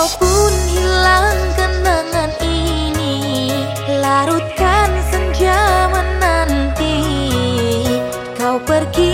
Pun hilang kenangan ini Larutkan senja menanti. Kau pergi